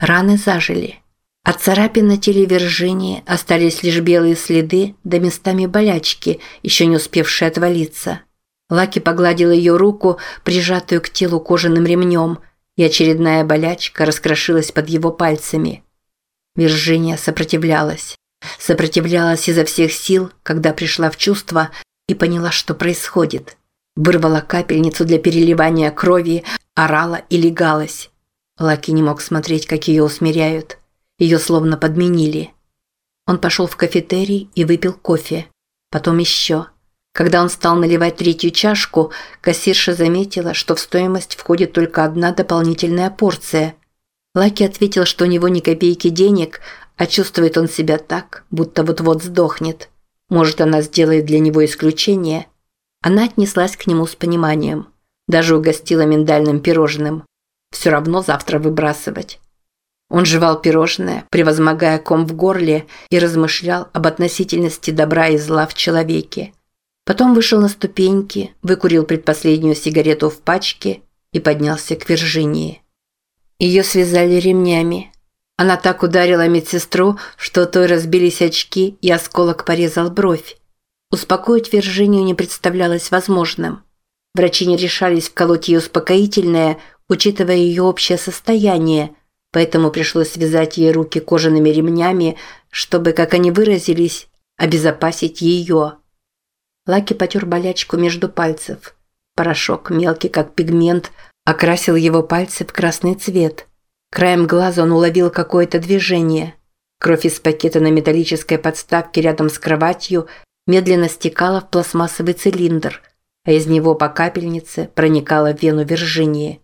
Раны зажили. От царапин на теле Виржинии остались лишь белые следы да местами болячки, еще не успевшие отвалиться. Лаки погладил ее руку, прижатую к телу кожаным ремнем, и очередная болячка раскрошилась под его пальцами. Виржиния сопротивлялась. Сопротивлялась изо всех сил, когда пришла в чувство и поняла, что происходит. Вырвала капельницу для переливания крови, орала и легалась. Лаки не мог смотреть, как ее усмиряют. Ее словно подменили. Он пошел в кафетерий и выпил кофе. Потом еще. Когда он стал наливать третью чашку, кассирша заметила, что в стоимость входит только одна дополнительная порция. Лаки ответил, что у него ни копейки денег, а чувствует он себя так, будто вот-вот сдохнет. Может, она сделает для него исключение. Она отнеслась к нему с пониманием. Даже угостила миндальным пирожным. Все равно завтра выбрасывать. Он жевал пирожное, превозмогая ком в горле и размышлял об относительности добра и зла в человеке. Потом вышел на ступеньки, выкурил предпоследнюю сигарету в пачке и поднялся к Виржинии. Ее связали ремнями. Она так ударила медсестру, что той разбились очки и осколок порезал бровь. Успокоить Виржинию не представлялось возможным. Врачи не решались вколоть ей успокоительное, учитывая ее общее состояние, поэтому пришлось связать ей руки кожаными ремнями, чтобы, как они выразились, обезопасить ее. Лаки потер болячку между пальцев. Порошок, мелкий как пигмент, окрасил его пальцы в красный цвет. Краем глаза он уловил какое-то движение. Кровь из пакета на металлической подставке рядом с кроватью медленно стекала в пластмассовый цилиндр, а из него по капельнице проникала в вену Виржинии.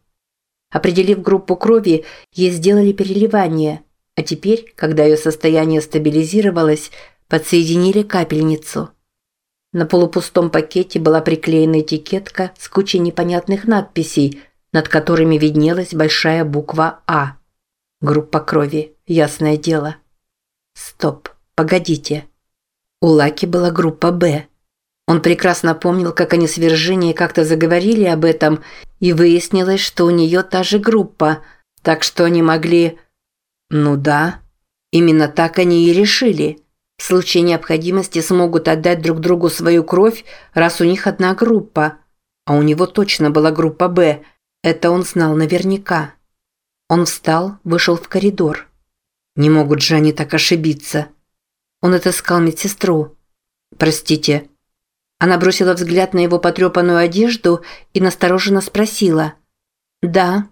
Определив группу крови, ей сделали переливание, а теперь, когда ее состояние стабилизировалось, подсоединили капельницу. На полупустом пакете была приклеена этикетка с кучей непонятных надписей, над которыми виднелась большая буква «А». Группа крови, ясное дело. Стоп, погодите. У Лаки была группа «Б». Он прекрасно помнил, как они с Виржинией как-то заговорили об этом, и выяснилось, что у нее та же группа, так что они могли... Ну да, именно так они и решили. В случае необходимости смогут отдать друг другу свою кровь, раз у них одна группа. А у него точно была группа «Б», это он знал наверняка. Он встал, вышел в коридор. Не могут же они так ошибиться. Он отыскал медсестру. «Простите, она бросила взгляд на его потрепанную одежду и настороженно спросила. «Да».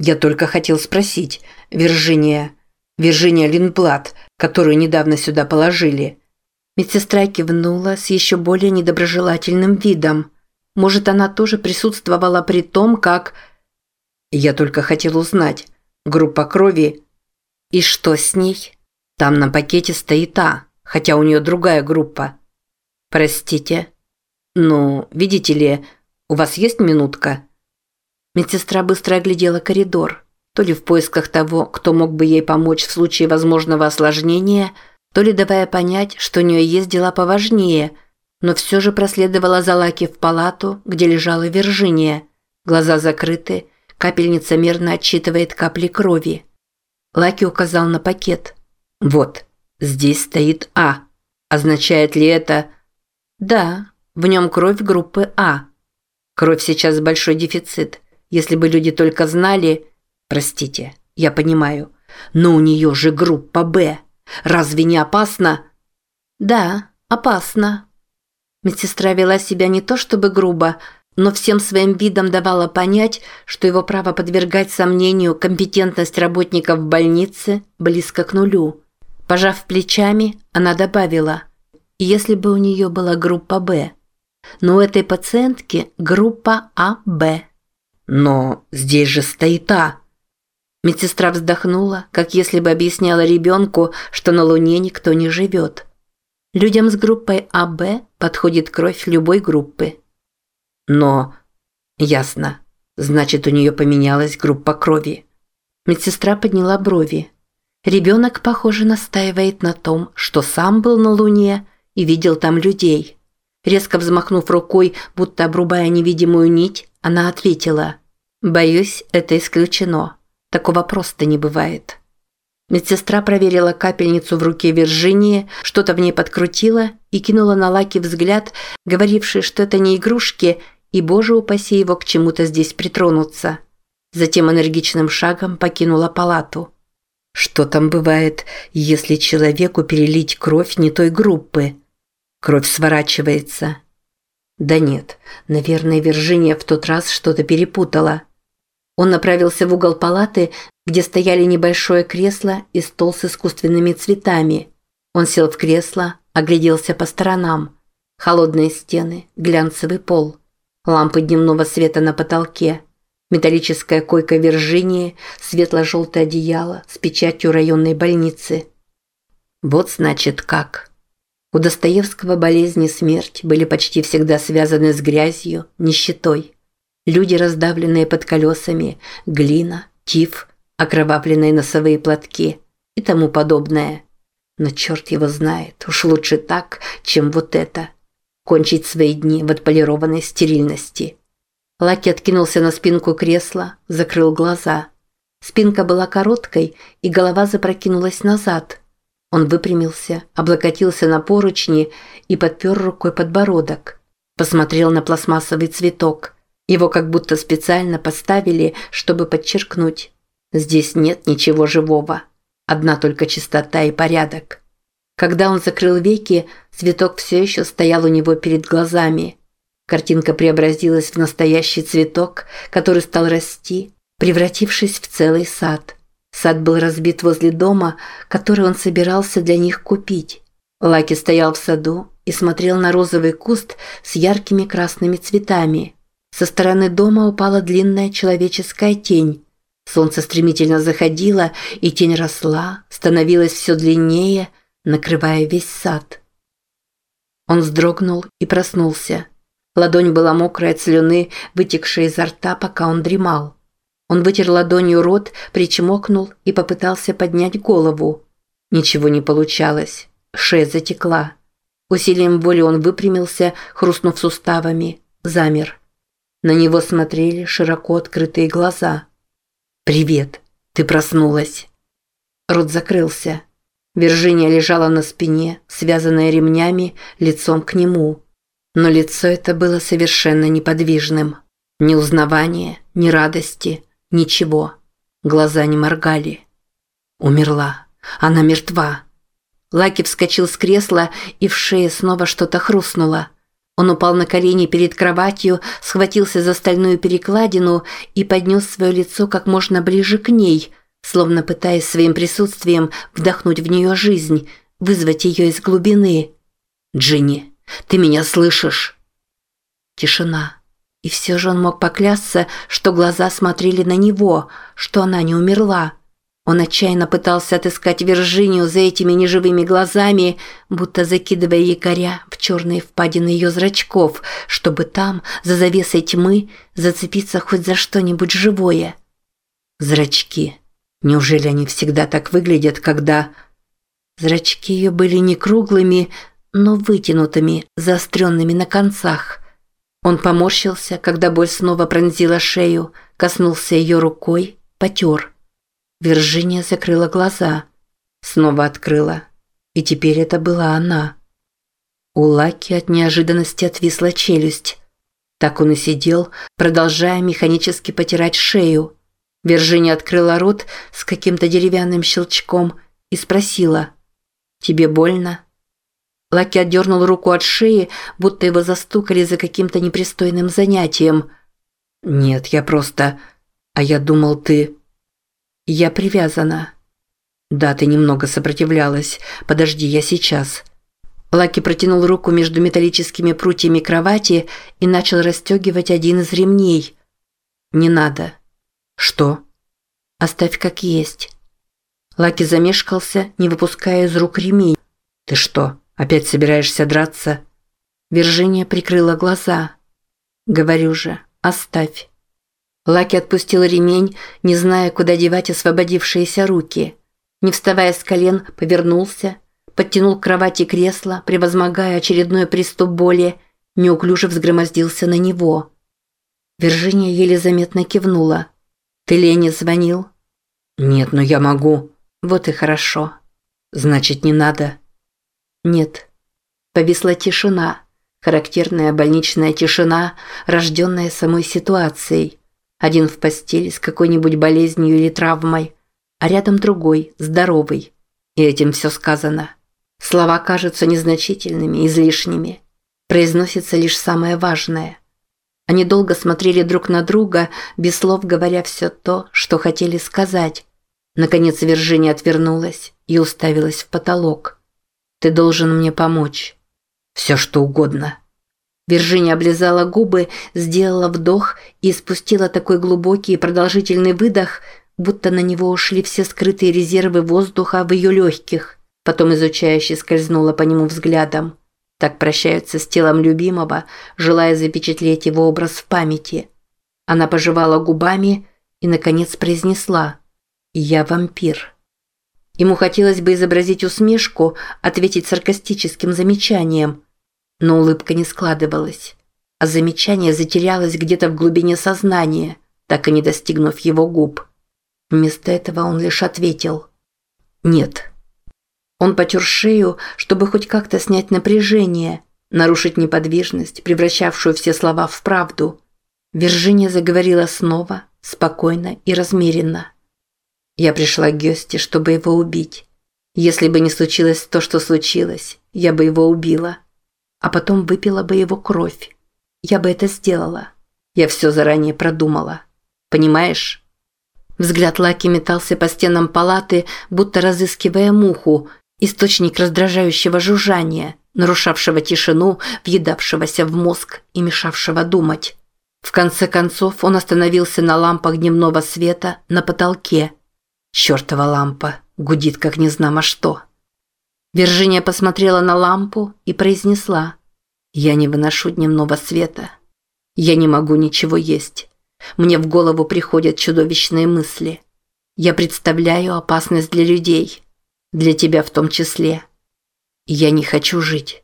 «Я только хотел спросить. Виржиния. Виржиния Линблад, которую недавно сюда положили». Медсестра кивнула с еще более недоброжелательным видом. Может, она тоже присутствовала при том, как... Я только хотел узнать. Группа крови. И что с ней? Там на пакете стоит А, хотя у нее другая группа. Простите. «Ну, видите ли, у вас есть минутка?» Медсестра быстро оглядела коридор, то ли в поисках того, кто мог бы ей помочь в случае возможного осложнения, то ли давая понять, что у нее есть дела поважнее, но все же проследовала за Лаки в палату, где лежала Виржиния. Глаза закрыты, капельница мерно отсчитывает капли крови. Лаки указал на пакет. «Вот, здесь стоит А. Означает ли это...» «Да, в нем кровь группы А. Кровь сейчас большой дефицит. Если бы люди только знали... Простите, я понимаю. Но у нее же группа Б. Разве не опасно? Да, опасно. Медсестра вела себя не то чтобы грубо, но всем своим видом давала понять, что его право подвергать сомнению компетентность работников в больнице близко к нулю. Пожав плечами, она добавила, если бы у нее была группа «Б», но у этой пациентки группа АБ. Но здесь же стоит А. Медсестра вздохнула, как если бы объясняла ребенку, что на Луне никто не живет. Людям с группой АБ подходит кровь любой группы. Но... Ясно. Значит, у нее поменялась группа крови. Медсестра подняла брови. Ребенок, похоже, настаивает на том, что сам был на Луне и видел там людей. Резко взмахнув рукой, будто обрубая невидимую нить, она ответила. «Боюсь, это исключено. Такого просто не бывает». Медсестра проверила капельницу в руке Виржинии, что-то в ней подкрутила и кинула на Лаки взгляд, говоривший, что это не игрушки, и, боже упаси его, к чему-то здесь притронуться. Затем энергичным шагом покинула палату. Что там бывает, если человеку перелить кровь не той группы? Кровь сворачивается. Да нет, наверное, Виржиния в тот раз что-то перепутала. Он направился в угол палаты, где стояли небольшое кресло и стол с искусственными цветами. Он сел в кресло, огляделся по сторонам. Холодные стены, глянцевый пол, лампы дневного света на потолке, металлическая койка Виржинии, светло-желтое одеяло с печатью районной больницы. Вот значит как. У Достоевского болезни смерть были почти всегда связаны с грязью, нищетой. Люди, раздавленные под колесами, глина, тиф, окровавленные носовые платки и тому подобное. Но черт его знает, уж лучше так, чем вот это. Кончить свои дни в отполированной стерильности. Лаки откинулся на спинку кресла, закрыл глаза. Спинка была короткой, и голова запрокинулась назад. Он выпрямился, облокотился на поручни и подпер рукой подбородок. Посмотрел на пластмассовый цветок. Его как будто специально поставили, чтобы подчеркнуть. Здесь нет ничего живого. Одна только чистота и порядок. Когда он закрыл веки, цветок все еще стоял у него перед глазами. Картинка преобразилась в настоящий цветок, который стал расти, превратившись в целый сад. Сад был разбит возле дома, который он собирался для них купить. Лаки стоял в саду и смотрел на розовый куст с яркими красными цветами. Со стороны дома упала длинная человеческая тень. Солнце стремительно заходило, и тень росла, становилась все длиннее, накрывая весь сад. Он вздрогнул и проснулся. Ладонь была мокрая от слюны, вытекшей изо рта, пока он дремал. Он вытер ладонью рот, причмокнул и попытался поднять голову. Ничего не получалось. Шея затекла. Усилием воли он выпрямился, хрустнув суставами. Замер. На него смотрели широко открытые глаза. «Привет, ты проснулась». Рот закрылся. Виржиния лежала на спине, связанная ремнями, лицом к нему. Но лицо это было совершенно неподвижным. Ни узнавания, ни радости, ничего. Глаза не моргали. Умерла. Она мертва. Лаки вскочил с кресла, и в шее снова что-то хрустнуло. Он упал на колени перед кроватью, схватился за стальную перекладину и поднес свое лицо как можно ближе к ней, словно пытаясь своим присутствием вдохнуть в нее жизнь, вызвать ее из глубины. «Джинни, ты меня слышишь?» Тишина. И все же он мог поклясться, что глаза смотрели на него, что она не умерла. Он отчаянно пытался отыскать Виржинию за этими неживыми глазами, будто закидывая якоря в черные впадины ее зрачков, чтобы там, за завесой тьмы, зацепиться хоть за что-нибудь живое. Зрачки. Неужели они всегда так выглядят, когда... Зрачки ее были не круглыми, но вытянутыми, заостренными на концах. Он поморщился, когда боль снова пронзила шею, коснулся ее рукой, потер. Виржиния закрыла глаза. Снова открыла. И теперь это была она. У Лаки от неожиданности отвисла челюсть. Так он и сидел, продолжая механически потирать шею. Виржиния открыла рот с каким-то деревянным щелчком и спросила «Тебе больно?» Лаки отдернул руку от шеи, будто его застукали за каким-то непристойным занятием. «Нет, я просто... А я думал, ты...» «Я привязана». «Да, ты немного сопротивлялась. Подожди, я сейчас». Лаки протянул руку между металлическими прутьями кровати и начал расстегивать один из ремней. «Не надо». «Что?» «Оставь как есть». Лаки замешкался, не выпуская из рук ремень. «Ты что, опять собираешься драться?» Виржиния прикрыла глаза. «Говорю же, оставь». Лаки отпустил ремень, не зная, куда девать освободившиеся руки. Не вставая с колен, повернулся, подтянул к кровати кресло, превозмогая очередной приступ боли, неуклюже взгромоздился на него. Виржиния еле заметно кивнула. «Ты Лене звонил?» «Нет, но я могу». Вот и хорошо. Значит, не надо? Нет. Повисла тишина. Характерная больничная тишина, рожденная самой ситуацией. Один в постели с какой-нибудь болезнью или травмой, а рядом другой, здоровый. И этим все сказано. Слова кажутся незначительными, излишними. Произносится лишь самое важное. Они долго смотрели друг на друга, без слов говоря все то, что хотели сказать. Наконец Виржиния отвернулась и уставилась в потолок. «Ты должен мне помочь. Все, что угодно». Виржиния облизала губы, сделала вдох и спустила такой глубокий и продолжительный выдох, будто на него ушли все скрытые резервы воздуха в ее легких. Потом изучающе скользнула по нему взглядом. Так прощаются с телом любимого, желая запечатлеть его образ в памяти. Она пожевала губами и, наконец, произнесла «Я вампир». Ему хотелось бы изобразить усмешку, ответить саркастическим замечанием, но улыбка не складывалась, а замечание затерялось где-то в глубине сознания, так и не достигнув его губ. Вместо этого он лишь ответил «Нет». Он потер шею, чтобы хоть как-то снять напряжение, нарушить неподвижность, превращавшую все слова в правду. Виржиния заговорила снова, спокойно и размеренно. Я пришла к Гёсте, чтобы его убить. Если бы не случилось то, что случилось, я бы его убила. А потом выпила бы его кровь. Я бы это сделала. Я все заранее продумала. Понимаешь? Взгляд Лаки метался по стенам палаты, будто разыскивая муху, источник раздражающего жужжания, нарушавшего тишину, въедавшегося в мозг и мешавшего думать. В конце концов он остановился на лампах дневного света на потолке. Чёртова лампа, гудит как незнамо что. Виржиния посмотрела на лампу и произнесла «Я не выношу дневного света. Я не могу ничего есть. Мне в голову приходят чудовищные мысли. Я представляю опасность для людей. Для тебя в том числе. Я не хочу жить.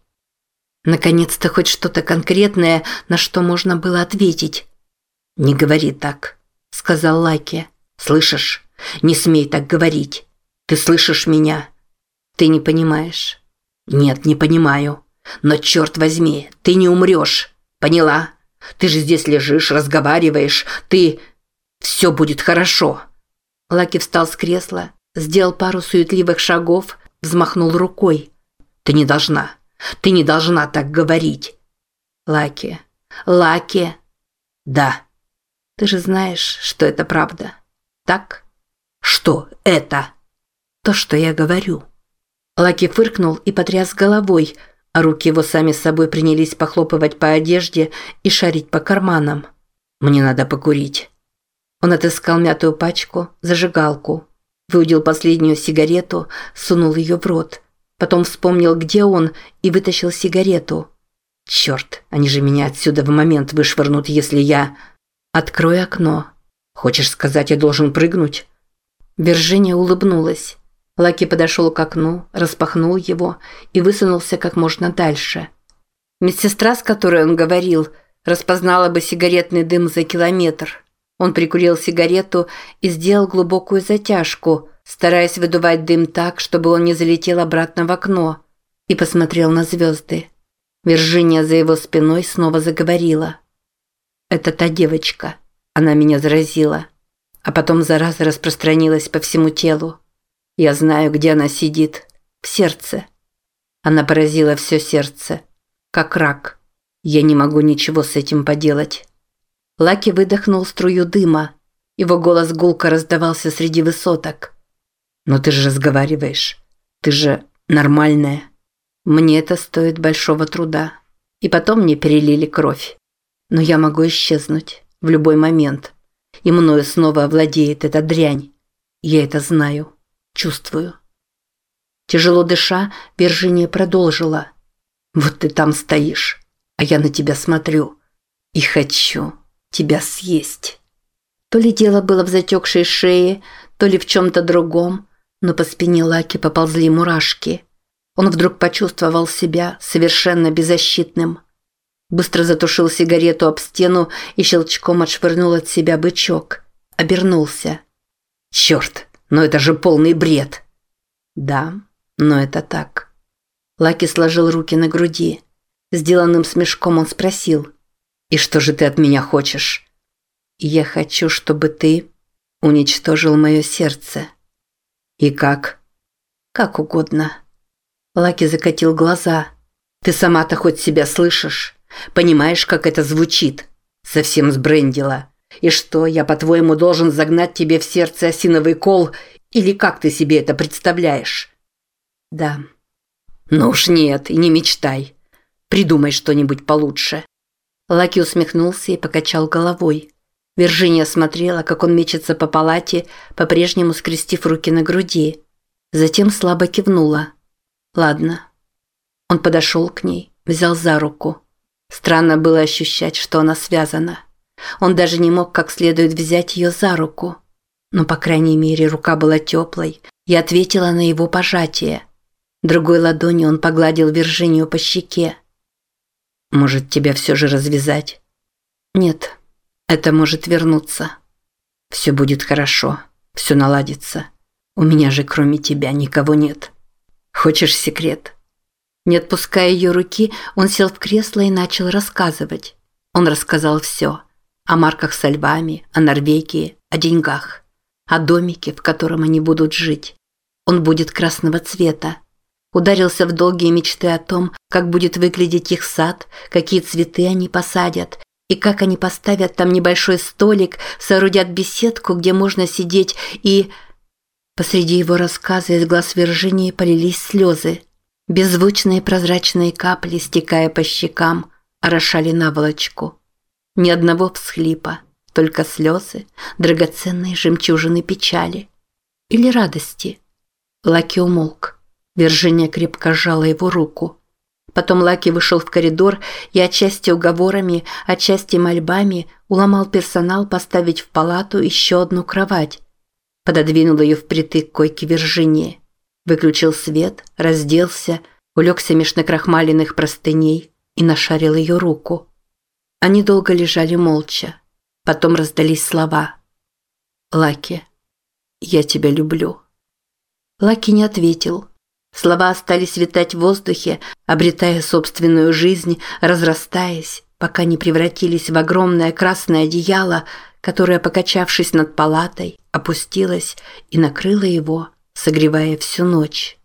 Наконец-то хоть что-то конкретное, на что можно было ответить. «Не говори так», – сказал Лаки. «Слышишь? Не смей так говорить. Ты слышишь меня? Ты не понимаешь». «Нет, не понимаю. Но черт возьми, ты не умрешь. Поняла? Ты же здесь лежишь, разговариваешь. Ты... Все будет хорошо». Лаки встал с кресла Сделал пару суетливых шагов, взмахнул рукой. «Ты не должна. Ты не должна так говорить». «Лаки. Лаки». «Да». «Ты же знаешь, что это правда. Так?» «Что это?» «То, что я говорю». Лаки фыркнул и потряс головой, а руки его сами собой принялись похлопывать по одежде и шарить по карманам. «Мне надо покурить». Он отыскал мятую пачку, зажигалку, Выудил последнюю сигарету, сунул ее в рот. Потом вспомнил, где он, и вытащил сигарету. «Черт, они же меня отсюда в момент вышвырнут, если я...» «Открой окно». «Хочешь сказать, я должен прыгнуть?» Виржиния улыбнулась. Лаки подошел к окну, распахнул его и высунулся как можно дальше. Медсестра, с которой он говорил, распознала бы сигаретный дым за километр. Он прикурил сигарету и сделал глубокую затяжку, стараясь выдувать дым так, чтобы он не залетел обратно в окно, и посмотрел на звезды. Виржиния за его спиной снова заговорила. «Это та девочка. Она меня заразила. А потом зараза распространилась по всему телу. Я знаю, где она сидит. В сердце. Она поразила все сердце. Как рак. Я не могу ничего с этим поделать». Лаки выдохнул струю дыма. Его голос гулко раздавался среди высоток. «Но ты же разговариваешь. Ты же нормальная. Мне это стоит большого труда. И потом мне перелили кровь. Но я могу исчезнуть в любой момент. И мною снова овладеет эта дрянь. Я это знаю. Чувствую». Тяжело дыша, Виржиния продолжила. «Вот ты там стоишь, а я на тебя смотрю. И хочу, тебя съесть. То ли дело было в затекшей шее, то ли в чем-то другом, но по спине Лаки поползли мурашки. Он вдруг почувствовал себя совершенно беззащитным. Быстро затушил сигарету об стену и щелчком отшвырнул от себя бычок. Обернулся. «Черт, но это же полный бред!» Да, но это так. Лаки сложил руки на груди. Сделанным смешком он спросил. «И что же ты от меня хочешь?» «Я хочу, чтобы ты уничтожил мое сердце». «И как?» «Как угодно». Лаки закатил глаза. «Ты сама-то хоть себя слышишь? Понимаешь, как это звучит? Совсем сбрендила. И что, я, по-твоему, должен загнать тебе в сердце осиновый кол? Или как ты себе это представляешь?» «Да». «Ну уж нет, и не мечтай. Придумай что-нибудь получше». Лаки усмехнулся и покачал головой. Виржиния смотрела, как он мечется по палате, по-прежнему скрестив руки на груди. Затем слабо кивнула. «Ладно». Он подошел к ней, взял за руку. Странно было ощущать, что она связана. Он даже не мог как следует взять ее за руку. Но, по крайней мере, рука была теплой и ответила на его пожатие. Другой ладонью он погладил Виржинию по щеке. Может, тебя все же развязать? Нет, это может вернуться. Все будет хорошо, все наладится. У меня же кроме тебя никого нет. Хочешь секрет? Не отпуская ее руки, он сел в кресло и начал рассказывать. Он рассказал все. О марках со львами, о Норвегии, о деньгах. О домике, в котором они будут жить. Он будет красного цвета, Ударился в долгие мечты о том, как будет выглядеть их сад, какие цветы они посадят, и как они поставят там небольшой столик, соорудят беседку, где можно сидеть и... Посреди его рассказа из глаз Виржинии полились слезы. Беззвучные прозрачные капли, стекая по щекам, орошали наволочку. Ни одного всхлипа, только слезы, драгоценные жемчужины печали. Или радости. Лаки умолк. Виржиния крепко сжала его руку. Потом Лаки вышел в коридор и отчасти уговорами, отчасти мольбами уломал персонал поставить в палату еще одну кровать. Пододвинул ее впритык к койке Виржинии. Выключил свет, разделся, улегся меж накрахмаленных простыней и нашарил ее руку. Они долго лежали молча. Потом раздались слова. «Лаки, я тебя люблю». Лаки не ответил. Слова остались витать в воздухе, обретая собственную жизнь, разрастаясь, пока не превратились в огромное красное одеяло, которое, покачавшись над палатой, опустилось и накрыло его, согревая всю ночь.